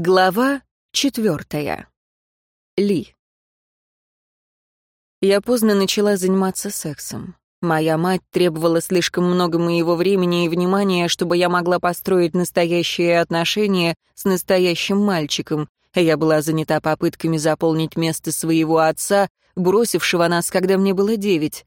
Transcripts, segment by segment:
Глава четвертая. Ли. Я поздно начала заниматься сексом. Моя мать требовала слишком много моего времени и внимания, чтобы я могла построить настоящие отношения с настоящим мальчиком. Я была занята попытками заполнить место своего отца, бросившего нас, когда мне было девять.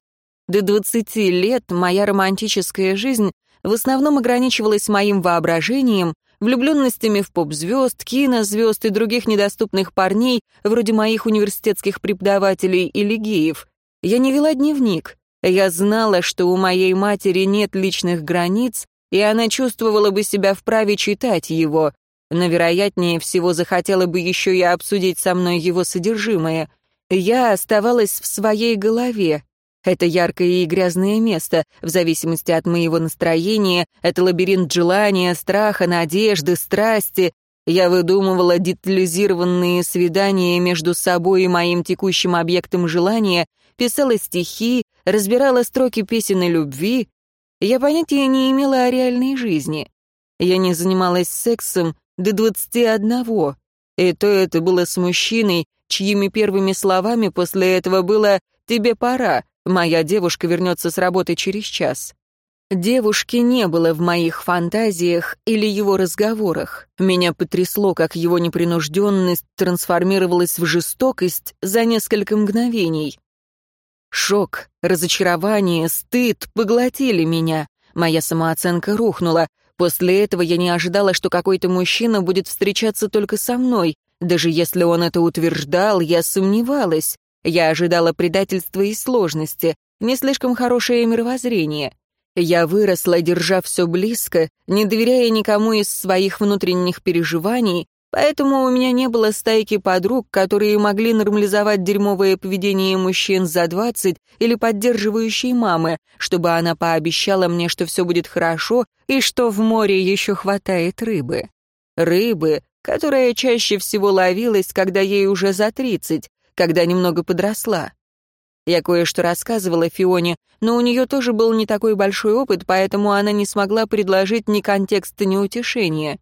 До двадцати лет моя романтическая жизнь в основном ограничивалась моим воображением, влюбленностями в поп-звезд, кинозвезд и других недоступных парней, вроде моих университетских преподавателей или геев. Я не вела дневник. Я знала, что у моей матери нет личных границ, и она чувствовала бы себя вправе читать его, но, вероятнее всего, захотела бы еще и обсудить со мной его содержимое. Я оставалась в своей голове, это яркое и грязное место, в зависимости от моего настроения, это лабиринт желания, страха, надежды, страсти. Я выдумывала детализированные свидания между собой и моим текущим объектом желания, писала стихи, разбирала строки песен и любви. Я понятия не имела о реальной жизни. Я не занималась сексом до двадцати одного, и то это было с мужчиной, чьими первыми словами после этого было «тебе пора», Моя девушка вернется с работы через час. Девушки не было в моих фантазиях или его разговорах. Меня потрясло, как его непринужденность трансформировалась в жестокость за несколько мгновений. Шок, разочарование, стыд поглотили меня. Моя самооценка рухнула. После этого я не ожидала, что какой-то мужчина будет встречаться только со мной. Даже если он это утверждал, я сомневалась. Я ожидала предательства и сложности, не слишком хорошее мировоззрение. Я выросла, держа все близко, не доверяя никому из своих внутренних переживаний, поэтому у меня не было стайки подруг, которые могли нормализовать дерьмовое поведение мужчин за двадцать или поддерживающей мамы, чтобы она пообещала мне, что все будет хорошо и что в море еще хватает рыбы. Рыбы, которая чаще всего ловилась, когда ей уже за тридцать, когда немного подросла. Я кое-что рассказывала Фионе, но у нее тоже был не такой большой опыт, поэтому она не смогла предложить ни контекста, ни утешения.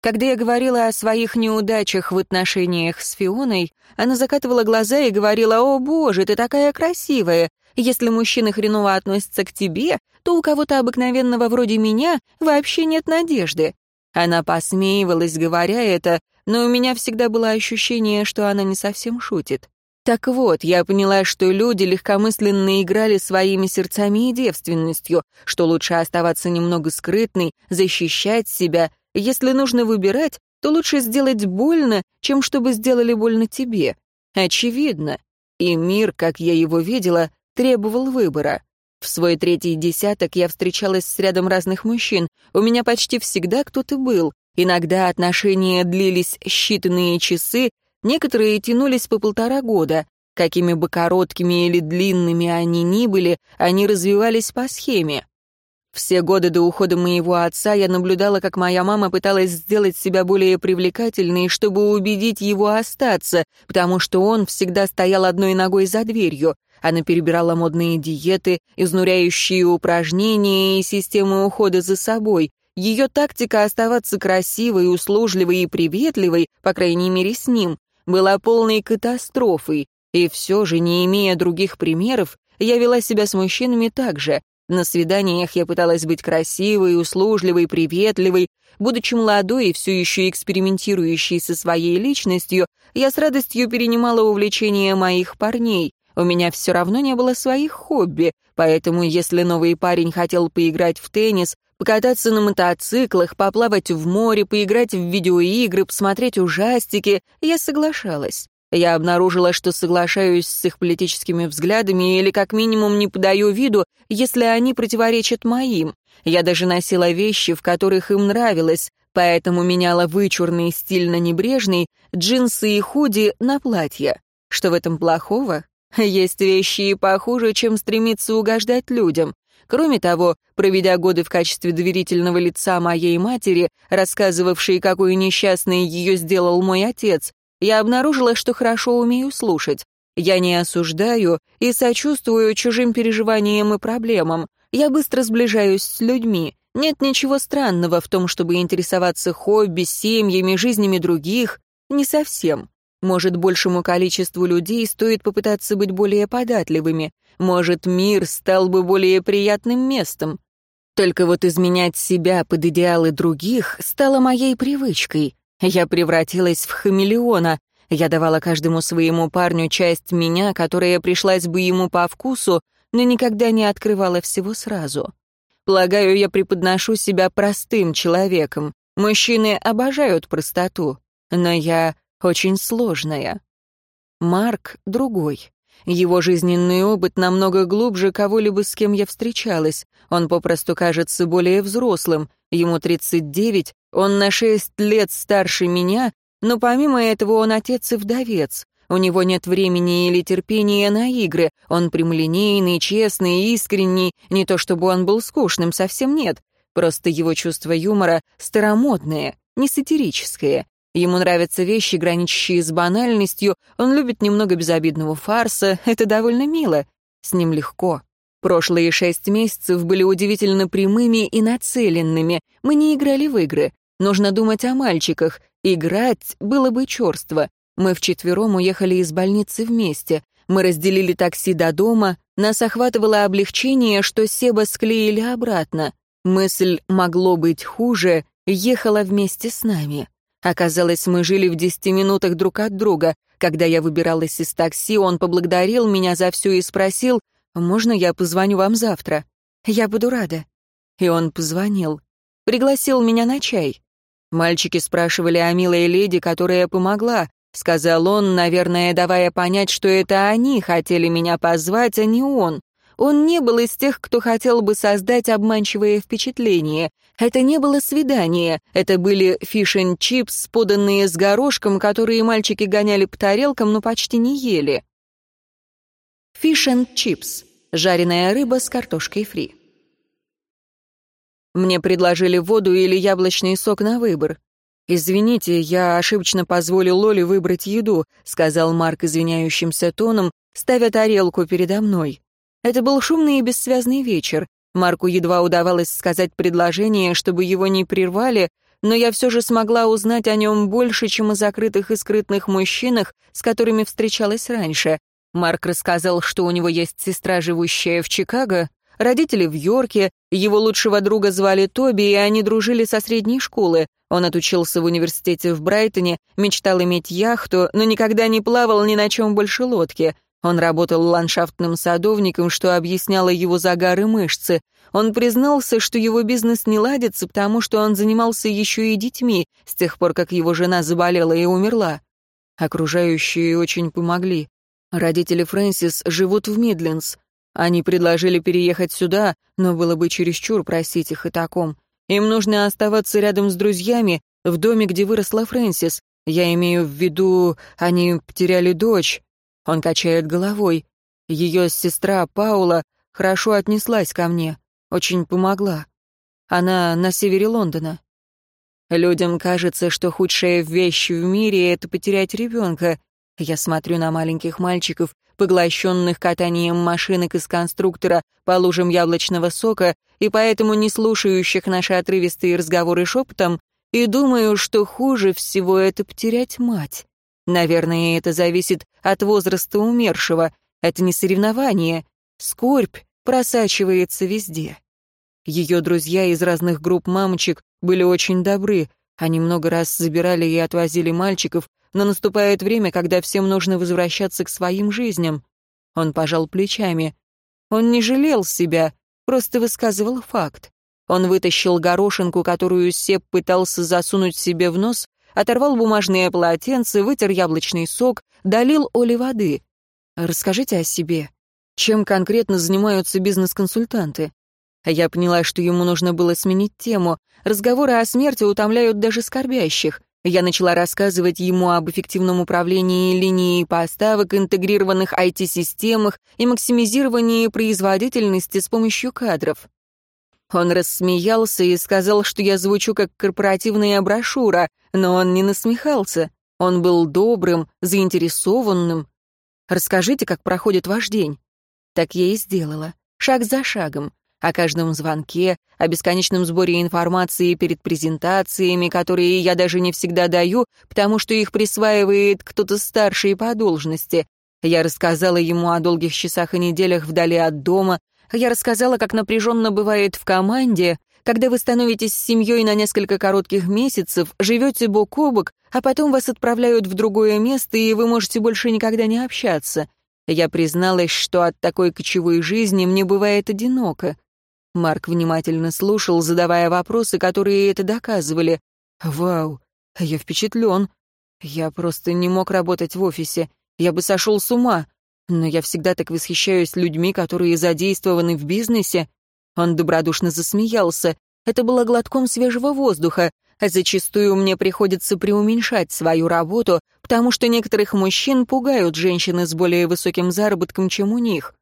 Когда я говорила о своих неудачах в отношениях с Фионой, она закатывала глаза и говорила, «О, боже, ты такая красивая! Если мужчина хреново относится к тебе, то у кого-то обыкновенного вроде меня вообще нет надежды». Она посмеивалась, говоря это, но у меня всегда было ощущение, что она не совсем шутит. Так вот, я поняла, что люди легкомысленно играли своими сердцами и девственностью, что лучше оставаться немного скрытной, защищать себя. Если нужно выбирать, то лучше сделать больно, чем чтобы сделали больно тебе. Очевидно. И мир, как я его видела, требовал выбора. В свой третий десяток я встречалась с рядом разных мужчин. У меня почти всегда кто-то был. Иногда отношения длились считанные часы, некоторые тянулись по полтора года. Какими бы короткими или длинными они ни были, они развивались по схеме. Все годы до ухода моего отца я наблюдала, как моя мама пыталась сделать себя более привлекательной, чтобы убедить его остаться, потому что он всегда стоял одной ногой за дверью. Она перебирала модные диеты, изнуряющие упражнения и системы ухода за собой. Ее тактика оставаться красивой, услужливой и приветливой, по крайней мере с ним, была полной катастрофой, и все же, не имея других примеров, я вела себя с мужчинами так же. На свиданиях я пыталась быть красивой, услужливой, приветливой. Будучи молодой и все еще экспериментирующей со своей личностью, я с радостью перенимала увлечения моих парней. У меня все равно не было своих хобби, поэтому если новый парень хотел поиграть в теннис, покататься на мотоциклах, поплавать в море, поиграть в видеоигры, посмотреть ужастики, я соглашалась. Я обнаружила, что соглашаюсь с их политическими взглядами или как минимум не подаю виду, если они противоречат моим. Я даже носила вещи, в которых им нравилось, поэтому меняла вычурный стиль на небрежный, джинсы и худи на платье. Что в этом плохого? Есть вещи и похуже, чем стремиться угождать людям. Кроме того, проведя годы в качестве доверительного лица моей матери, рассказывавшей, какой несчастный ее сделал мой отец, я обнаружила, что хорошо умею слушать. Я не осуждаю и сочувствую чужим переживаниям и проблемам. Я быстро сближаюсь с людьми. Нет ничего странного в том, чтобы интересоваться хобби, семьями, жизнями других. Не совсем. Может, большему количеству людей стоит попытаться быть более податливыми. Может, мир стал бы более приятным местом. Только вот изменять себя под идеалы других стало моей привычкой. Я превратилась в хамелеона. Я давала каждому своему парню часть меня, которая пришлась бы ему по вкусу, но никогда не открывала всего сразу. Полагаю, я преподношу себя простым человеком. Мужчины обожают простоту, но я очень сложная. Марк другой. Его жизненный опыт намного глубже кого-либо, с кем я встречалась. Он попросту кажется более взрослым. Ему 39, он на 6 лет старше меня, но помимо этого он отец и вдовец. У него нет времени или терпения на игры. Он прямолинейный, честный, искренний. Не то чтобы он был скучным, совсем нет. Просто его чувство юмора старомодное, не сатирическое. Ему нравятся вещи, граничащие с банальностью, он любит немного безобидного фарса, это довольно мило. С ним легко. Прошлые шесть месяцев были удивительно прямыми и нацеленными. Мы не играли в игры. Нужно думать о мальчиках. Играть было бы черство. Мы вчетвером уехали из больницы вместе. Мы разделили такси до дома. Нас охватывало облегчение, что Себа склеили обратно. Мысль «могло быть хуже» ехала вместе с нами. Оказалось, мы жили в десяти минутах друг от друга. Когда я выбиралась из такси, он поблагодарил меня за все и спросил, «Можно я позвоню вам завтра?» «Я буду рада». И он позвонил. Пригласил меня на чай. Мальчики спрашивали о милой леди, которая помогла. Сказал он, наверное, давая понять, что это они хотели меня позвать, а не он. Он не был из тех, кто хотел бы создать обманчивое впечатление. Это не было свидание, это были fish-n-chips, поданные с горошком, которые мальчики гоняли по тарелкам, но почти не ели. Фиш-н-чипс — жареная рыба с картошкой фри. Мне предложили воду или яблочный сок на выбор. «Извините, я ошибочно позволил Лоле выбрать еду», — сказал Марк извиняющимся тоном, ставя тарелку передо мной. Это был шумный и бессвязный вечер. Марку едва удавалось сказать предложение, чтобы его не прервали, но я все же смогла узнать о нем больше, чем о закрытых и скрытных мужчинах, с которыми встречалась раньше. Марк рассказал, что у него есть сестра, живущая в Чикаго, родители в Йорке, его лучшего друга звали Тоби, и они дружили со средней школы. Он отучился в университете в Брайтоне, мечтал иметь яхту, но никогда не плавал ни на чем больше лодки — он работал ландшафтным садовником, что объясняло его загары мышцы. Он признался, что его бизнес не ладится, потому что он занимался еще и детьми с тех пор, как его жена заболела и умерла. Окружающие очень помогли. Родители Фрэнсис живут в Мидлендс. Они предложили переехать сюда, но было бы чересчур просить их о таком. Им нужно оставаться рядом с друзьями, в доме, где выросла Фрэнсис. Я имею в виду, они потеряли дочь. Он качает головой. Ее сестра Паула хорошо отнеслась ко мне, очень помогла. Она на севере Лондона. Людям кажется, что худшая вещь в мире — это потерять ребенка. Я смотрю на маленьких мальчиков, поглощенных катанием машинок из конструктора по лужам яблочного сока и поэтому не слушающих наши отрывистые разговоры шепотом, и думаю, что хуже всего это потерять мать. Наверное, это зависит от возраста умершего. Это не соревнование. Скорбь просачивается везде. Ее друзья из разных групп мамочек были очень добры. Они много раз забирали и отвозили мальчиков, но наступает время, когда всем нужно возвращаться к своим жизням. Он пожал плечами. Он не жалел себя, просто высказывал факт. Он вытащил горошинку, которую Сеп пытался засунуть себе в нос, оторвал бумажное полотенце, вытер яблочный сок, долил Оле воды. «Расскажите о себе. Чем конкретно занимаются бизнес-консультанты?» Я поняла, что ему нужно было сменить тему. Разговоры о смерти утомляют даже скорбящих. Я начала рассказывать ему об эффективном управлении линией поставок, интегрированных IT-системах и максимизировании производительности с помощью кадров. Он рассмеялся и сказал, что я звучу как корпоративная брошюра, но он не насмехался. Он был добрым, заинтересованным. «Расскажите, как проходит ваш день». Так я и сделала, шаг за шагом. о каждом звонке, о бесконечном сборе информации перед презентациями, которые я даже не всегда даю, потому что их присваивает кто-то старший по должности. Я рассказала ему о долгих часах и неделях вдали от дома, я рассказала, как напряженно бывает в команде, когда вы становитесь семьей на несколько коротких месяцев, живете бок о бок, а потом вас отправляют в другое место, и вы можете больше никогда не общаться. Я призналась, что от такой кочевой жизни мне бывает одиноко. Марк внимательно слушал, задавая вопросы, которые это доказывали. «Вау, я впечатлен. Я просто не мог работать в офисе. Я бы сошел с ума. Но я всегда так восхищаюсь людьми, которые задействованы в бизнесе. Он добродушно засмеялся. Это было глотком свежего воздуха. А зачастую мне приходится преуменьшать свою работу, потому что некоторых мужчин пугают женщины с более высоким заработком, чем у них.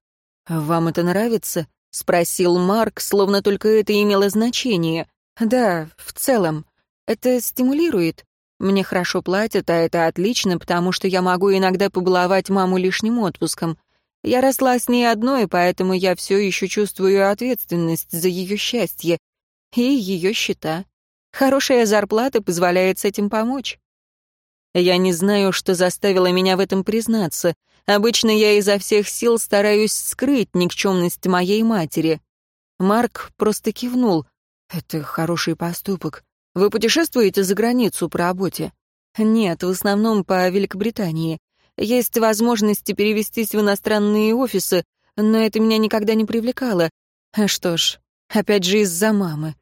«Вам это нравится?» — спросил Марк, словно только это имело значение. «Да, в целом. Это стимулирует. Мне хорошо платят, а это отлично, потому что я могу иногда побаловать маму лишним отпуском. Я росла с ней одной, поэтому я все еще чувствую ответственность за ее счастье и ее счета. Хорошая зарплата позволяет с этим помочь. Я не знаю, что заставило меня в этом признаться. Обычно я изо всех сил стараюсь скрыть никчемность моей матери. Марк просто кивнул. Это хороший поступок. Вы путешествуете за границу по работе? Нет, в основном по Великобритании. Есть возможности перевестись в иностранные офисы, но это меня никогда не привлекало. Что ж, опять же из-за мамы.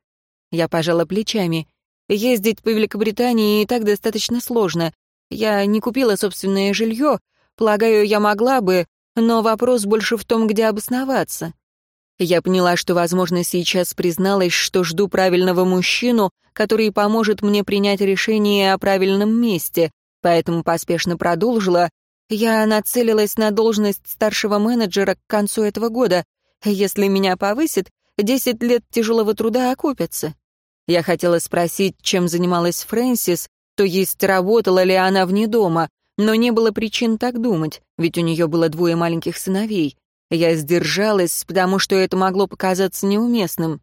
Я пожала плечами. Ездить по Великобритании и так достаточно сложно. Я не купила собственное жилье, полагаю, я могла бы, но вопрос больше в том, где обосноваться. Я поняла, что, возможно, сейчас призналась, что жду правильного мужчину, который поможет мне принять решение о правильном месте, поэтому поспешно продолжила. Я нацелилась на должность старшего менеджера к концу этого года. Если меня повысит, 10 лет тяжелого труда окупятся. Я хотела спросить, чем занималась Фрэнсис, то есть работала ли она вне дома, но не было причин так думать, ведь у нее было двое маленьких сыновей. Я сдержалась, потому что это могло показаться неуместным.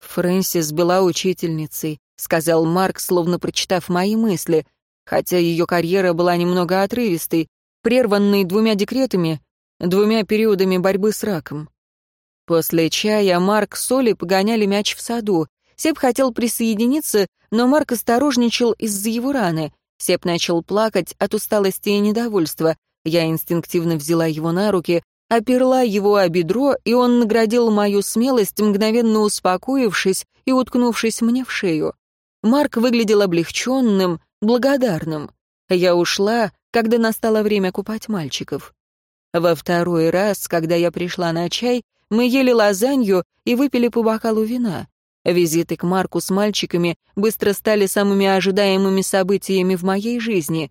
«Фрэнсис была учительницей», — сказал Марк, словно прочитав мои мысли, хотя ее карьера была немного отрывистой, прерванной двумя декретами, двумя периодами борьбы с раком. После чая Марк с Олей погоняли мяч в саду. Сеп хотел присоединиться, но Марк осторожничал из-за его раны. Сеп начал плакать от усталости и недовольства. Я инстинктивно взяла его на руки, оперла его о бедро, и он наградил мою смелость, мгновенно успокоившись и уткнувшись мне в шею. Марк выглядел облегченным, благодарным. Я ушла, когда настало время купать мальчиков. Во второй раз, когда я пришла на чай, мы ели лазанью и выпили по бокалу вина. Визиты к Марку с мальчиками быстро стали самыми ожидаемыми событиями в моей жизни.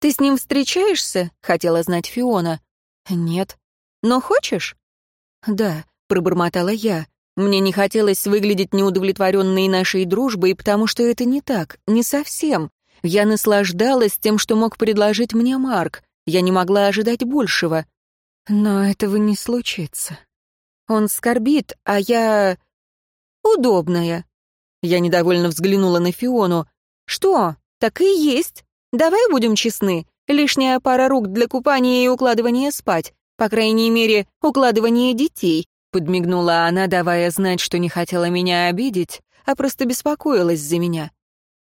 «Ты с ним встречаешься?» — хотела знать Фиона. «Нет», но хочешь?» «Да», — пробормотала я. Мне не хотелось выглядеть неудовлетворенной нашей дружбой, потому что это не так, не совсем. Я наслаждалась тем, что мог предложить мне Марк. Я не могла ожидать большего. Но этого не случится. Он скорбит, а я... удобная. Я недовольно взглянула на Фиону. «Что? Так и есть. Давай будем честны. Лишняя пара рук для купания и укладывания спать. По крайней мере, укладывание детей», — подмигнула она, давая знать, что не хотела меня обидеть, а просто беспокоилась за меня.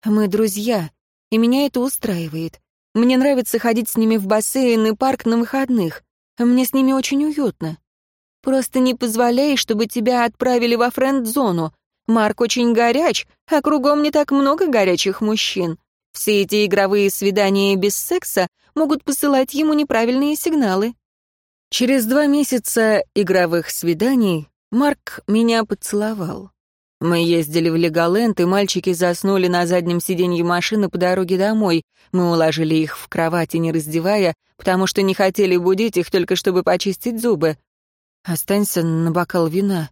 «Мы друзья, и меня это устраивает. Мне нравится ходить с ними в бассейн и парк на выходных. Мне с ними очень уютно. Просто не позволяй, чтобы тебя отправили во френд-зону. Марк очень горяч, а кругом не так много горячих мужчин. Все эти игровые свидания без секса могут посылать ему неправильные сигналы. Через два месяца игровых свиданий Марк меня поцеловал. Мы ездили в Леголенд, и мальчики заснули на заднем сиденье машины по дороге домой. Мы уложили их в кровати, не раздевая, потому что не хотели будить их, только чтобы почистить зубы. «Останься на бокал вина».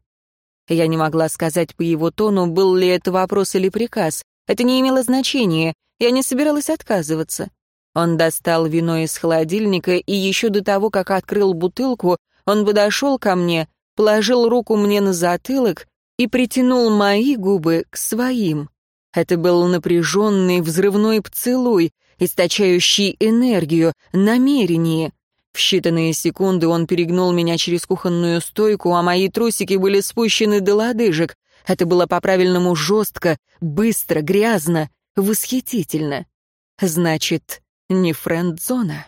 Я не могла сказать по его тону, был ли это вопрос или приказ. Это не имело значения, я не собиралась отказываться. Он достал вино из холодильника, и еще до того, как открыл бутылку, он подошел ко мне, положил руку мне на затылок и притянул мои губы к своим. Это был напряженный взрывной поцелуй, источающий энергию, намерение. В считанные секунды он перегнул меня через кухонную стойку, а мои трусики были спущены до лодыжек. Это было по-правильному жестко, быстро, грязно, восхитительно. Значит, не френд-зона.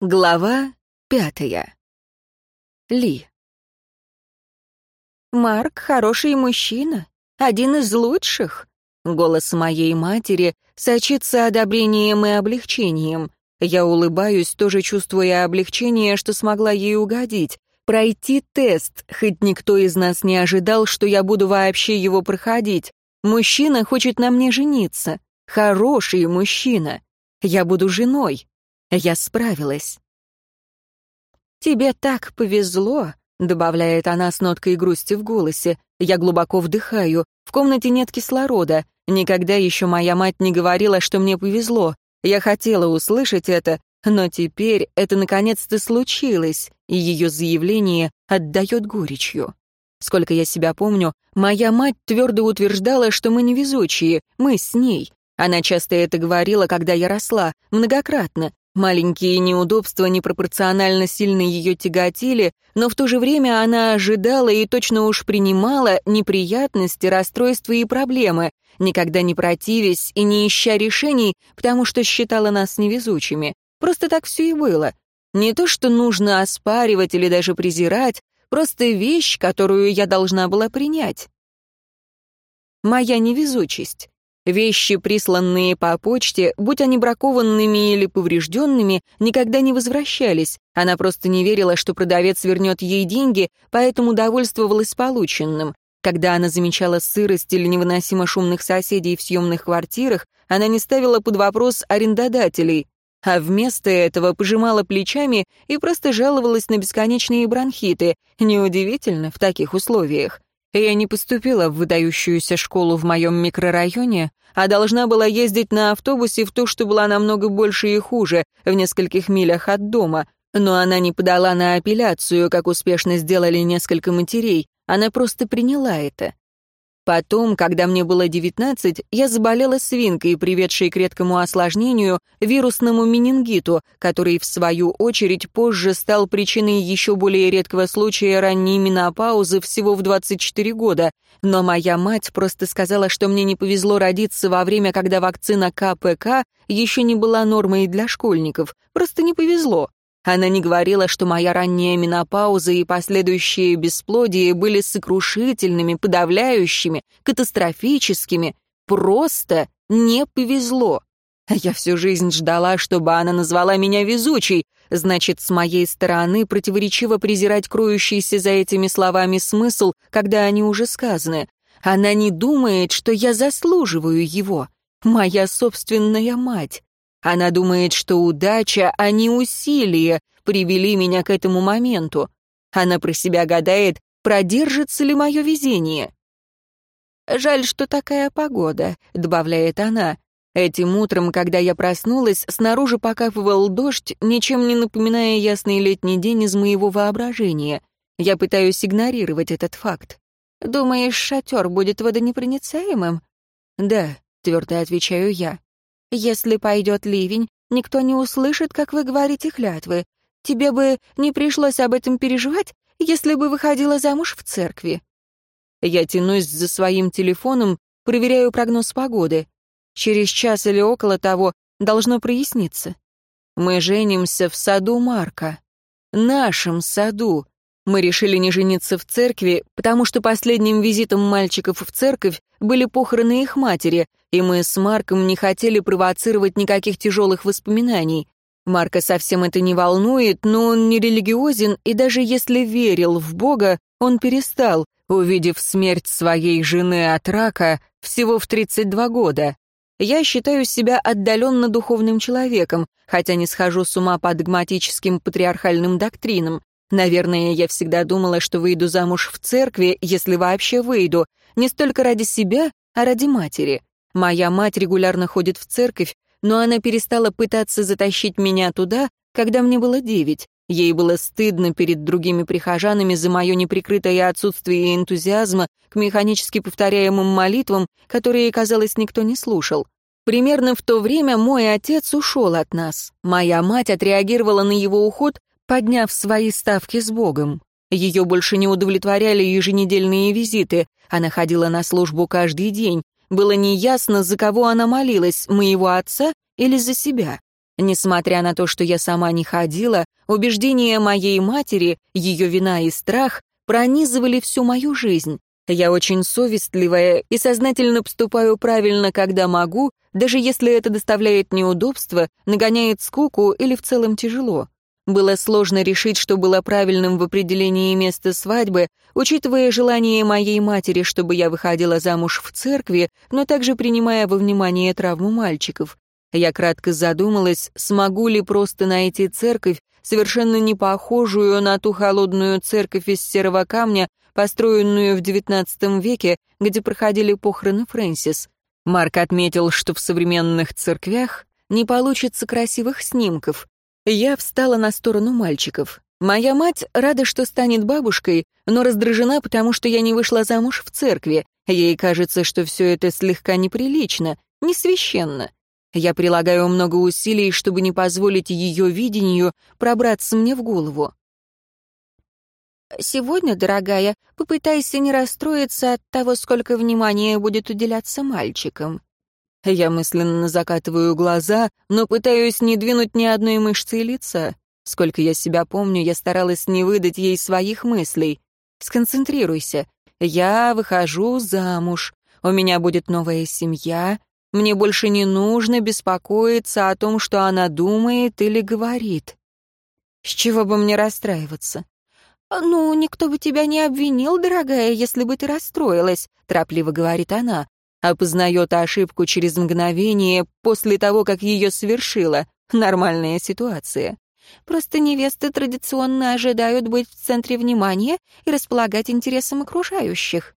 Глава пятая. Ли. «Марк — хороший мужчина, один из лучших». Голос моей матери сочится одобрением и облегчением. Я улыбаюсь, тоже чувствуя облегчение, что смогла ей угодить. Пройти тест, хоть никто из нас не ожидал, что я буду вообще его проходить. Мужчина хочет на мне жениться. Хороший мужчина. Я буду женой. Я справилась. «Тебе так повезло», — добавляет она с ноткой грусти в голосе. Я глубоко вдыхаю. В комнате нет кислорода. Никогда еще моя мать не говорила, что мне повезло. Я хотела услышать это, но теперь это наконец-то случилось, и ее заявление отдает горечью. Сколько я себя помню, моя мать твердо утверждала, что мы невезучие, мы с ней. Она часто это говорила, когда я росла, многократно, Маленькие неудобства непропорционально сильно ее тяготили, но в то же время она ожидала и точно уж принимала неприятности, расстройства и проблемы, никогда не противясь и не ища решений, потому что считала нас невезучими. Просто так все и было. Не то, что нужно оспаривать или даже презирать, просто вещь, которую я должна была принять. Моя невезучесть. Вещи, присланные по почте, будь они бракованными или поврежденными, никогда не возвращались. Она просто не верила, что продавец вернет ей деньги, поэтому довольствовалась полученным. Когда она замечала сырость или невыносимо шумных соседей в съемных квартирах, она не ставила под вопрос арендодателей, а вместо этого пожимала плечами и просто жаловалась на бесконечные бронхиты. Неудивительно в таких условиях. Я не поступила в выдающуюся школу в моем микрорайоне, а должна была ездить на автобусе в ту, что была намного больше и хуже, в нескольких милях от дома. Но она не подала на апелляцию, как успешно сделали несколько матерей, она просто приняла это. Потом, когда мне было 19, я заболела свинкой, приведшей к редкому осложнению, вирусному менингиту, который, в свою очередь, позже стал причиной еще более редкого случая ранней менопаузы всего в 24 года. Но моя мать просто сказала, что мне не повезло родиться во время, когда вакцина КПК еще не была нормой для школьников. Просто не повезло. Она не говорила, что моя ранняя менопауза и последующие бесплодие были сокрушительными, подавляющими, катастрофическими. Просто не повезло. Я всю жизнь ждала, чтобы она назвала меня везучей. Значит, с моей стороны противоречиво презирать кроющийся за этими словами смысл, когда они уже сказаны. Она не думает, что я заслуживаю его. Моя собственная мать. Она думает, что удача, а не усилия привели меня к этому моменту. Она про себя гадает, продержится ли мое везение. «Жаль, что такая погода», — добавляет она. Этим утром, когда я проснулась, снаружи покапывал дождь, ничем не напоминая ясный летний день из моего воображения. Я пытаюсь игнорировать этот факт. «Думаешь, шатер будет водонепроницаемым?» «Да», — твердо отвечаю я. Если пойдет ливень, никто не услышит, как вы говорите клятвы. Тебе бы не пришлось об этом переживать, если бы выходила замуж в церкви. Я тянусь за своим телефоном, проверяю прогноз погоды. Через час или около того должно проясниться. Мы женимся в саду Марка. Нашем саду. Мы решили не жениться в церкви, потому что последним визитом мальчиков в церковь были похороны их матери, и мы с Марком не хотели провоцировать никаких тяжелых воспоминаний. Марка совсем это не волнует, но он не религиозен, и даже если верил в Бога, он перестал, увидев смерть своей жены от рака всего в 32 года. Я считаю себя отдаленно духовным человеком, хотя не схожу с ума по догматическим патриархальным доктринам. Наверное, я всегда думала, что выйду замуж в церкви, если вообще выйду, не столько ради себя, а ради матери. Моя мать регулярно ходит в церковь, но она перестала пытаться затащить меня туда, когда мне было девять. Ей было стыдно перед другими прихожанами за мое неприкрытое отсутствие энтузиазма к механически повторяемым молитвам, которые, казалось, никто не слушал. Примерно в то время мой отец ушел от нас. Моя мать отреагировала на его уход, подняв свои ставки с Богом. Ее больше не удовлетворяли еженедельные визиты. Она ходила на службу каждый день. Было неясно, за кого она молилась, моего отца или за себя. Несмотря на то, что я сама не ходила, убеждения моей матери, ее вина и страх пронизывали всю мою жизнь. Я очень совестливая и сознательно поступаю правильно, когда могу, даже если это доставляет неудобства, нагоняет скуку или в целом тяжело. Было сложно решить, что было правильным в определении места свадьбы, учитывая желание моей матери, чтобы я выходила замуж в церкви, но также принимая во внимание травму мальчиков. Я кратко задумалась, смогу ли просто найти церковь, совершенно не похожую на ту холодную церковь из серого камня, построенную в XIX веке, где проходили похороны Фрэнсис. Марк отметил, что в современных церквях не получится красивых снимков. Я встала на сторону мальчиков. Моя мать рада, что станет бабушкой, но раздражена, потому что я не вышла замуж в церкви. Ей кажется, что все это слегка неприлично, не священно. Я прилагаю много усилий, чтобы не позволить ее видению пробраться мне в голову. Сегодня, дорогая, попытайся не расстроиться от того, сколько внимания будет уделяться мальчикам. Я мысленно закатываю глаза, но пытаюсь не двинуть ни одной мышцы лица. Сколько я себя помню, я старалась не выдать ей своих мыслей. Сконцентрируйся. Я выхожу замуж. У меня будет новая семья, мне больше не нужно беспокоиться о том, что она думает или говорит. С чего бы мне расстраиваться? «Ну, никто бы тебя не обвинил, дорогая, если бы ты расстроилась», — торопливо говорит она. Опознает ошибку через мгновение после того, как ее совершила. Нормальная ситуация. Просто невесты традиционно ожидают быть в центре внимания и располагать интересом окружающих.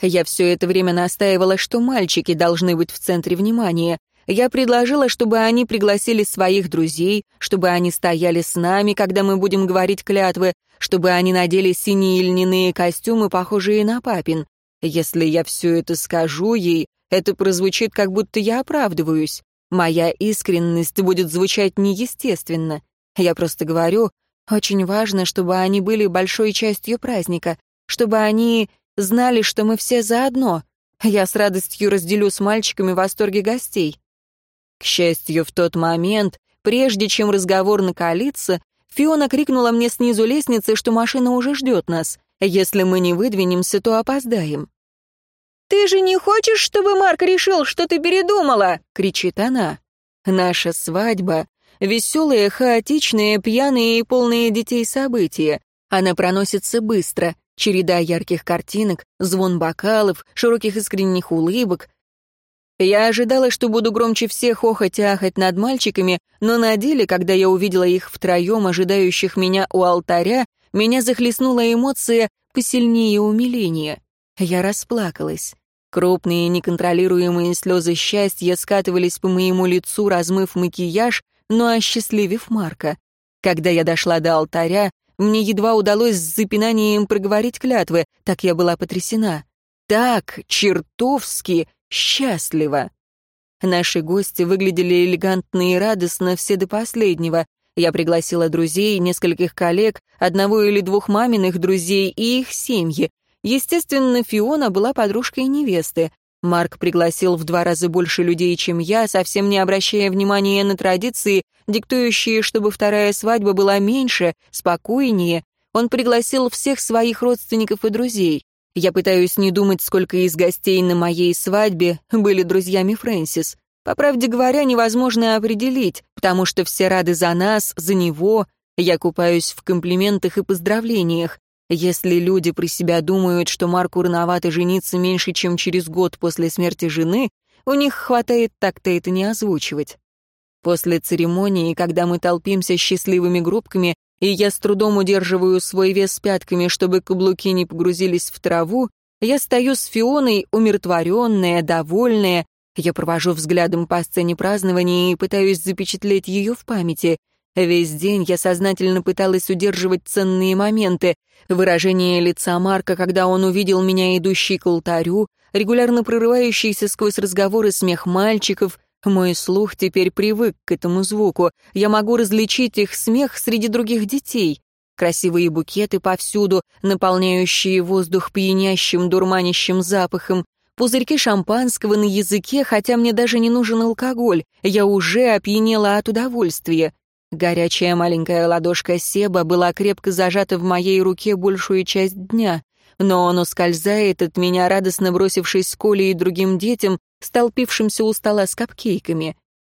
Я все это время настаивала, что мальчики должны быть в центре внимания. Я предложила, чтобы они пригласили своих друзей, чтобы они стояли с нами, когда мы будем говорить клятвы, чтобы они надели синие льняные костюмы, похожие на папин. Если я все это скажу ей, это прозвучит, как будто я оправдываюсь. Моя искренность будет звучать неестественно. Я просто говорю, очень важно, чтобы они были большой частью праздника, чтобы они знали, что мы все заодно. Я с радостью разделю с мальчиками восторги гостей. К счастью, в тот момент, прежде чем разговор накалится, Фиона крикнула мне снизу лестницы, что машина уже ждет нас. Если мы не выдвинемся, то опоздаем. «Ты же не хочешь, чтобы Марк решил, что ты передумала?» — кричит она. Наша свадьба — веселые, хаотичные, пьяные и полные детей события. Она проносится быстро. Череда ярких картинок, звон бокалов, широких искренних улыбок. Я ожидала, что буду громче всех охоть и ахать над мальчиками, но на деле, когда я увидела их втроем, ожидающих меня у алтаря, меня захлестнула эмоция посильнее умиления. Я расплакалась. Крупные неконтролируемые слезы счастья скатывались по моему лицу, размыв макияж, но осчастливив Марка. Когда я дошла до алтаря, мне едва удалось с запинанием проговорить клятвы, так я была потрясена. Так чертовски счастливо. Наши гости выглядели элегантно и радостно все до последнего. Я пригласила друзей, нескольких коллег, одного или двух маминых друзей и их семьи. Естественно, Фиона была подружкой невесты. Марк пригласил в два раза больше людей, чем я, совсем не обращая внимания на традиции, диктующие, чтобы вторая свадьба была меньше, спокойнее. Он пригласил всех своих родственников и друзей. Я пытаюсь не думать, сколько из гостей на моей свадьбе были друзьями Фрэнсис. По правде говоря, невозможно определить, потому что все рады за нас, за него. Я купаюсь в комплиментах и поздравлениях. Если люди при себя думают, что Марку рановато жениться меньше, чем через год после смерти жены, у них хватает так-то это не озвучивать. После церемонии, когда мы толпимся счастливыми группками, и я с трудом удерживаю свой вес пятками, чтобы каблуки не погрузились в траву, я стою с Фионой, умиротворенная, довольная. Я провожу взглядом по сцене празднования и пытаюсь запечатлеть ее в памяти. Весь день я сознательно пыталась удерживать ценные моменты. Выражение лица Марка, когда он увидел меня идущей к алтарю, регулярно прорывающийся сквозь разговоры смех мальчиков. Мой слух теперь привык к этому звуку. Я могу различить их смех среди других детей. Красивые букеты повсюду, наполняющие воздух пьянящим, дурманящим запахом. Пузырьки шампанского на языке, хотя мне даже не нужен алкоголь. Я уже опьянела от удовольствия. Горячая маленькая ладошка Себа была крепко зажата в моей руке большую часть дня но он ускользает от меня, радостно бросившись с Колей и другим детям, столпившимся у стола с капкейками.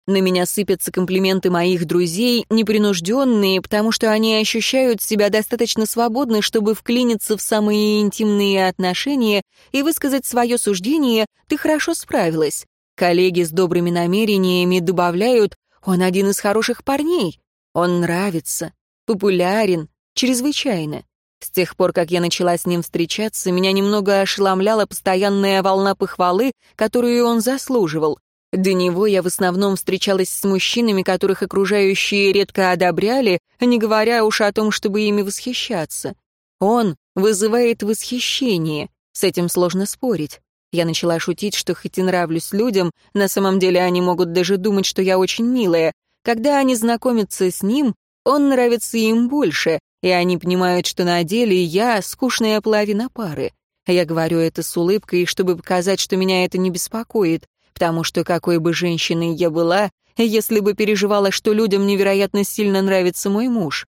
На меня сыпятся комплименты моих друзей, непринужденные, потому что они ощущают себя достаточно свободно, чтобы вклиниться в самые интимные отношения и высказать свое суждение «ты хорошо справилась». Коллеги с добрыми намерениями добавляют «он один из хороших парней», «он нравится», «популярен», «чрезвычайно». С тех пор, как я начала с ним встречаться, меня немного ошеломляла постоянная волна похвалы, которую он заслуживал. До него я в основном встречалась с мужчинами, которых окружающие редко одобряли, не говоря уж о том, чтобы ими восхищаться. Он вызывает восхищение, с этим сложно спорить. Я начала шутить, что хоть и нравлюсь людям, на самом деле они могут даже думать, что я очень милая. Когда они знакомятся с ним, он нравится им больше, и они понимают, что на деле я скучная половина пары. Я говорю это с улыбкой, чтобы показать, что меня это не беспокоит, потому что какой бы женщиной я была, если бы переживала, что людям невероятно сильно нравится мой муж.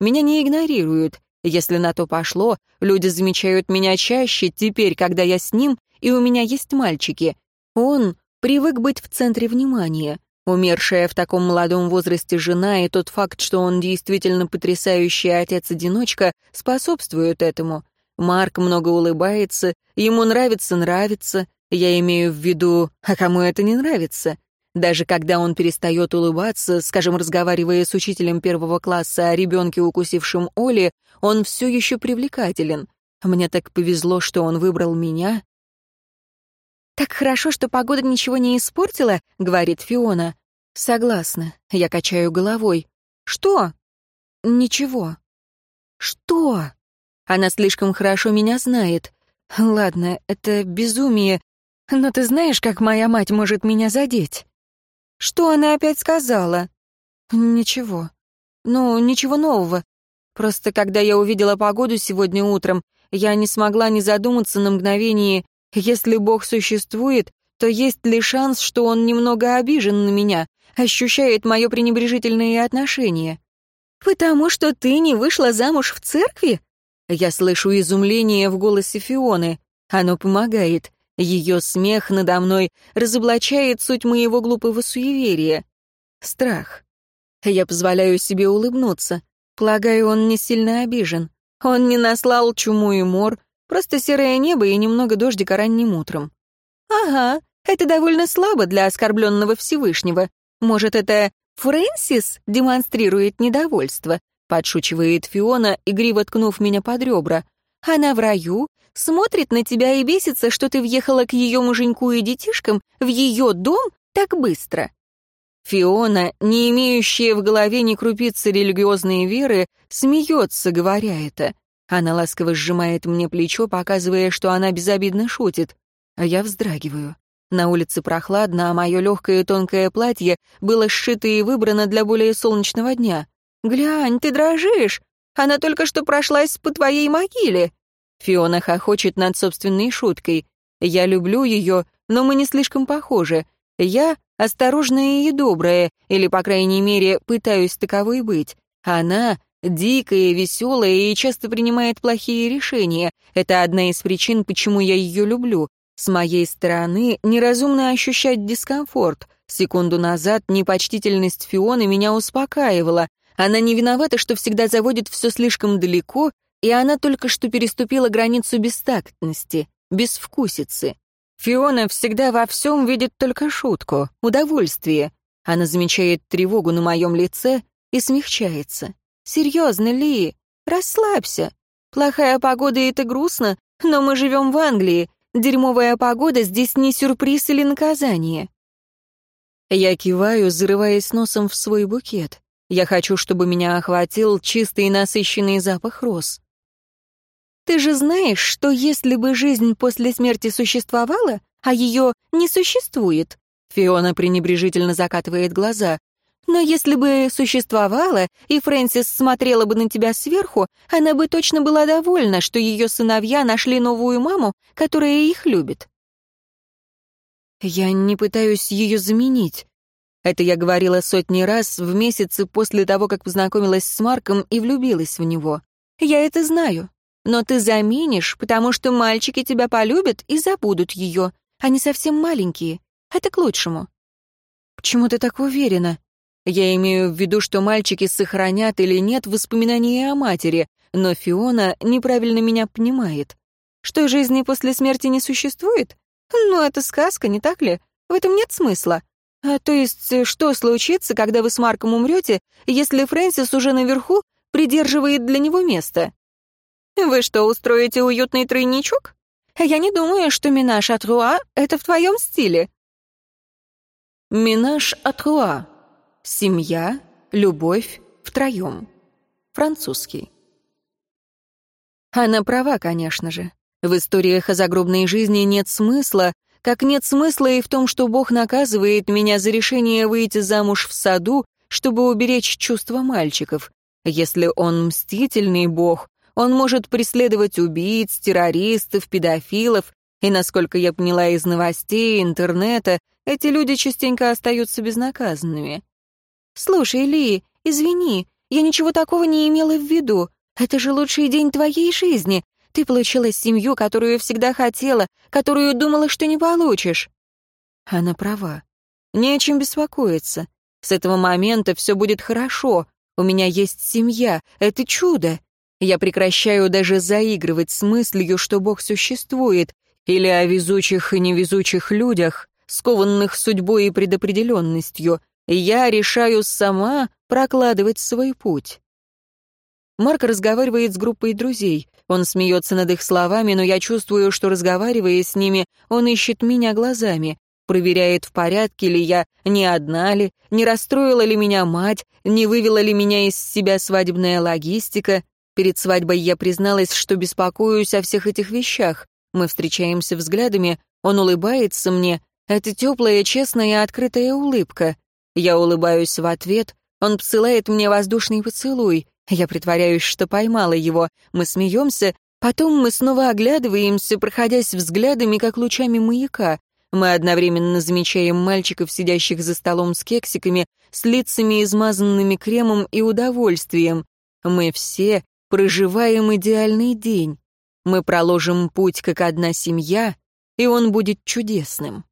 Меня не игнорируют. Если на то пошло, люди замечают меня чаще теперь, когда я с ним, и у меня есть мальчики. Он привык быть в центре внимания. Умершая в таком молодом возрасте жена и тот факт, что он действительно потрясающий отец-одиночка, способствуют этому. Марк много улыбается, ему нравится нравится, я имею в виду, а кому это не нравится? Даже когда он перестает улыбаться, скажем, разговаривая с учителем первого класса о ребенке, укусившем Оли, он все еще привлекателен. Мне так повезло, что он выбрал меня, «Так хорошо, что погода ничего не испортила», — говорит Фиона. «Согласна». Я качаю головой. «Что?» «Ничего». «Что?» Она слишком хорошо меня знает. Ладно, это безумие, но ты знаешь, как моя мать может меня задеть? Что она опять сказала? Ничего. Ну, ничего нового. Просто когда я увидела погоду сегодня утром, я не смогла не задуматься на мгновение, если Бог существует, то есть ли шанс, что он немного обижен на меня, ощущает мое пренебрежительное отношение? «Потому что ты не вышла замуж в церкви?» Я слышу изумление в голосе Фионы. Оно помогает. Ее смех надо мной разоблачает суть моего глупого суеверия. Страх. Я позволяю себе улыбнуться. Полагаю, он не сильно обижен. Он не наслал чуму и мор, Просто серое небо и немного дождика ранним утром. Ага, это довольно слабо для оскорбленного Всевышнего. Может, это Фрэнсис демонстрирует недовольство? Подшучивает Фиона, игриво ткнув меня под ребра. Она в раю, смотрит на тебя и бесится, что ты въехала к ее муженьку и детишкам в ее дом так быстро. Фиона, не имеющая в голове ни крупицы религиозной веры, смеется, говоря это. Она ласково сжимает мне плечо, показывая, что она безобидно шутит. А я вздрагиваю. На улице прохладно, а мое легкое тонкое платье было сшито и выбрано для более солнечного дня. «Глянь, ты дрожишь! Она только что прошлась по твоей могиле!» Фиона хохочет над собственной шуткой. «Я люблю ее, но мы не слишком похожи. Я осторожная и добрая, или, по крайней мере, пытаюсь таковой быть. Она Дикая, веселая и часто принимает плохие решения. Это одна из причин, почему я ее люблю. С моей стороны, неразумно ощущать дискомфорт. Секунду назад непочтительность Фионы меня успокаивала. Она не виновата, что всегда заводит все слишком далеко, и она только что переступила границу бестактности, безвкусицы. Фиона всегда во всем видит только шутку, удовольствие. Она замечает тревогу на моем лице и смягчается. Серьезно, Ли, расслабься. Плохая погода — это грустно, но мы живем в Англии. Дерьмовая погода здесь не сюрприз или наказание. Я киваю, зарываясь носом в свой букет. Я хочу, чтобы меня охватил чистый и насыщенный запах роз. Ты же знаешь, что если бы жизнь после смерти существовала, а ее не существует, Фиона пренебрежительно закатывает глаза. Но если бы существовала, и Фрэнсис смотрела бы на тебя сверху, она бы точно была довольна, что ее сыновья нашли новую маму, которая их любит. Я не пытаюсь ее заменить. Это я говорила сотни раз в месяцы после того, как познакомилась с Марком и влюбилась в него. Я это знаю. Но ты заменишь, потому что мальчики тебя полюбят и забудут ее. Они совсем маленькие. Это к лучшему. Почему ты так уверена? Я имею в виду, что мальчики сохранят или нет воспоминания о матери, но Фиона неправильно меня понимает. Что жизни после смерти не существует? Ну, это сказка, не так ли? В этом нет смысла. А то есть, что случится, когда вы с Марком умрете, если Фрэнсис уже наверху придерживает для него место? Вы что, устроите уютный тройничок? Я не думаю, что Минаж Атруа — это в твоем стиле. Минаж Атруа. Семья, любовь втроем. Французский. Она права, конечно же. В историях о загробной жизни нет смысла, как нет смысла и в том, что Бог наказывает меня за решение выйти замуж в саду, чтобы уберечь чувства мальчиков. Если он мстительный Бог, он может преследовать убийц, террористов, педофилов, и, насколько я поняла из новостей, интернета, эти люди частенько остаются безнаказанными. «Слушай, Ли, извини, я ничего такого не имела в виду. Это же лучший день твоей жизни. Ты получила семью, которую всегда хотела, которую думала, что не получишь». Она права. Не о чем беспокоиться. С этого момента все будет хорошо. У меня есть семья. Это чудо. Я прекращаю даже заигрывать с мыслью, что Бог существует, или о везучих и невезучих людях, скованных судьбой и предопределенностью. Я решаю сама прокладывать свой путь. Марк разговаривает с группой друзей. Он смеется над их словами, но я чувствую, что, разговаривая с ними, он ищет меня глазами, проверяет, в порядке ли я, не одна ли, не расстроила ли меня мать, не вывела ли меня из себя свадебная логистика. Перед свадьбой я призналась, что беспокоюсь о всех этих вещах. Мы встречаемся взглядами, он улыбается мне. Это теплая, честная, открытая улыбка. Я улыбаюсь в ответ, он посылает мне воздушный поцелуй. Я притворяюсь, что поймала его. Мы смеемся, потом мы снова оглядываемся, проходясь взглядами, как лучами маяка. Мы одновременно замечаем мальчиков, сидящих за столом с кексиками, с лицами, измазанными кремом и удовольствием. Мы все проживаем идеальный день. Мы проложим путь, как одна семья, и он будет чудесным.